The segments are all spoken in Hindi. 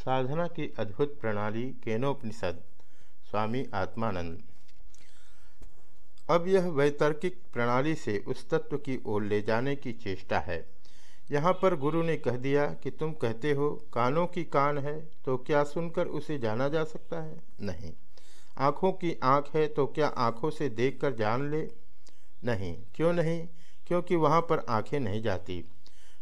साधना की अद्भुत प्रणाली केनोपनिषद, स्वामी आत्मानंद। अब यह वैतर्किक प्रणाली से उस तत्व की ओर ले जाने की चेष्टा है। यहाँ पर गुरु ने कह दिया कि तुम कहते हो, कानों की कान है तो क्या सुनकर उसे जाना जा सकता है? नहीं। आँखों की आँख है तो क्या आँखों से देखकर जान ले? नहीं। क्यों नहीं? क्योंकि वहाँ पर आँखें नहीं जाती,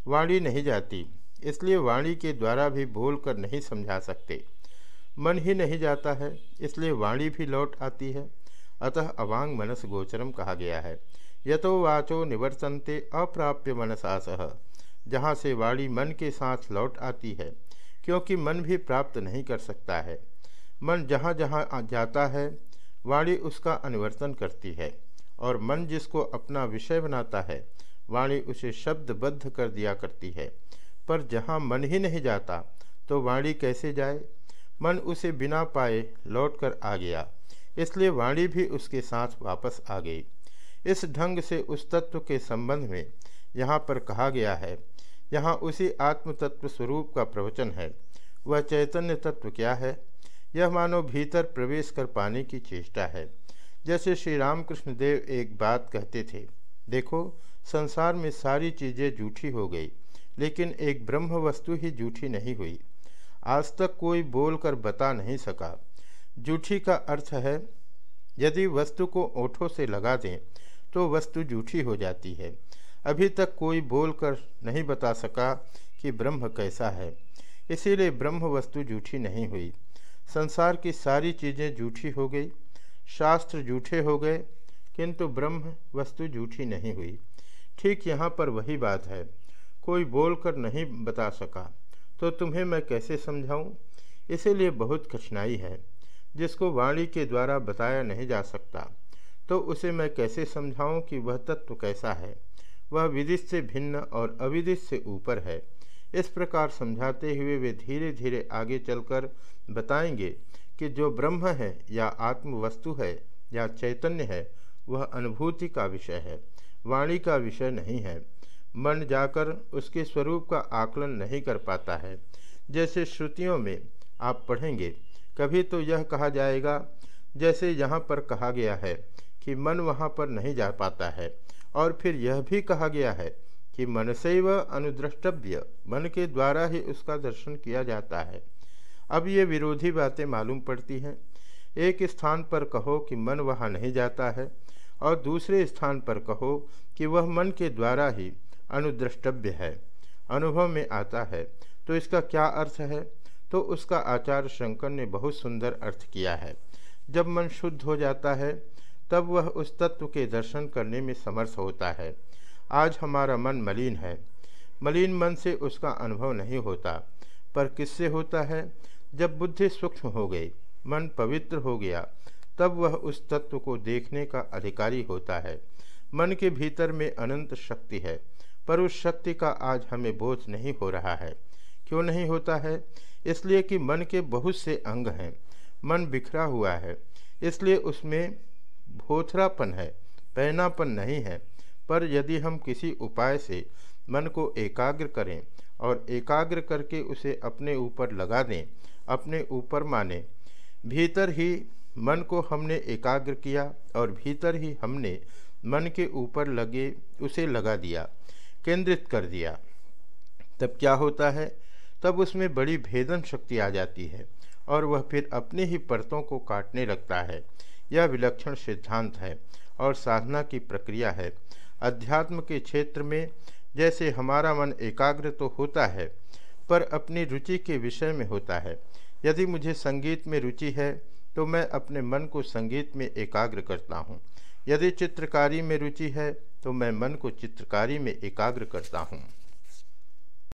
वाणी नहीं जाती। इसलिए वाणी के द्वारा भी बोल कर नहीं समझा सकते। मन ही नहीं जाता है, इसलिए वाणी भी लौट आती है। अतः अवांग मनस गोचरम कहा गया है। यतो वाचो निवर्तनते अप्राप्य मनसासह जहाँ से वाणी मन के साथ लौट आती है, क्योंकि मन भी प्राप्त नहीं कर सकता है। मन जहाँ जहाँ जाता है, वाणी उसका अनुवर्तन करती है। और मन जिसको अपना विषय बनाता है, वाणी उसे शब्दबद्ध कर दिया करती है। पर जहाँ मन ही नहीं जाता तो वाणी कैसे जाए? मन उसे बिना पाए लौटकर आ गया। इसलिए वाणी भी उसके साथ वापस आ गई। इस ढंग से उस तत्व के संबंध में यहाँ पर कहा गया है, यहाँ उसी आत्म तत्व स्वरूप का प्रवचन है। वह चैतन्य तत्व क्या है? यह मानो भीतर प्रवेश कर पाने की चेष्टा है। जैसे श्री रामकृष्ण देव एक बात कहते थे, देखो, संसार में सारी चीज़ें जूठी हो गई। लेकिन एक ब्रह्म वस्तु ही जूठी नहीं हुई। आज तक कोई बोलकर बता नहीं सका। जूठी का अर्थ है, यदि वस्तु को ओठों से लगा दें तो वस्तु जूठी हो जाती है। अभी तक कोई बोलकर नहीं बता सका कि ब्रह्म कैसा है। इसीलिए ब्रह्म वस्तु जूठी नहीं हुई। संसार की सारी चीज़ें जूठी हो गई। शास्त्र जूठे हो गए, किंतु ब्रह्म वस्तु जूठी नहीं हुई। ठीक यहाँ पर वही बात है। कोई बोलकर नहीं बता सका तो तुम्हें मैं कैसे समझाऊं? इसीलिए बहुत कठिनाई है। जिसको वाणी के द्वारा बताया नहीं जा सकता तो उसे मैं कैसे समझाऊं कि वह तत्व कैसा है? वह विदित से भिन्न और अविदित से ऊपर है। इस प्रकार समझाते हुए वे धीरे धीरे आगे चलकर बताएँगे कि जो ब्रह्म है या आत्म वस्तु है या चैतन्य है, वह अनुभूति का विषय है, वाणी का विषय नहीं है। मन जाकर उसके स्वरूप का आकलन नहीं कर पाता है। जैसे श्रुतियों में आप पढ़ेंगे, कभी तो यह कहा जाएगा, जैसे यहाँ पर कहा गया है कि मन वहाँ पर नहीं जा पाता है, और फिर यह भी कहा गया है कि मन से व अनुद्रष्टव्य, मन के द्वारा ही उसका दर्शन किया जाता है। अब ये विरोधी बातें मालूम पड़ती हैं। एक स्थान पर कहो कि मन वहाँ नहीं जाता है, और दूसरे स्थान पर कहो कि वह मन के द्वारा ही अनुद्रष्टव्य है, अनुभव में आता है। तो इसका क्या अर्थ है? तो उसका आचार्य शंकर ने बहुत सुंदर अर्थ किया है। जब मन शुद्ध हो जाता है, तब वह उस तत्व के दर्शन करने में समर्थ होता है। आज हमारा मन मलिन है। मलिन मन से उसका अनुभव नहीं होता। पर किससे होता है? जब बुद्धि सूक्ष्म हो गई, मन पवित्र हो गया, तब वह उस तत्व को देखने का अधिकारी होता है। मन के भीतर में अनंत शक्ति है। पर उस शक्ति का आज हमें बोझ नहीं हो रहा है। क्यों नहीं होता है? इसलिए कि मन के बहुत से अंग हैं। मन बिखरा हुआ है। इसलिए उसमें भोथरापन है पहनापन नहीं है। पर यदि हम किसी उपाय से मन को एकाग्र करें और एकाग्र करके उसे अपने ऊपर लगा दें, अपने ऊपर माने, भीतर ही मन को हमने एकाग्र किया और भीतर ही हमने मन के ऊपर लगे, उसे लगा दिया। केंद्रित कर दिया। तब क्या होता है? तब उसमें बड़ी भेदन शक्ति आ जाती है और वह फिर अपने ही परतों को काटने लगता है। यह विलक्षण सिद्धांत है और साधना की प्रक्रिया है। अध्यात्म के क्षेत्र में जैसे हमारा मन एकाग्र तो होता है, पर अपनी रुचि के विषय में होता है। यदि मुझे संगीत में रुचि है तो मैं अपने मन को संगीत में एकाग्र करता हूँ। यदि चित्रकारी में रुचि है तो मैं मन को चित्रकारी में एकाग्र करता हूँ।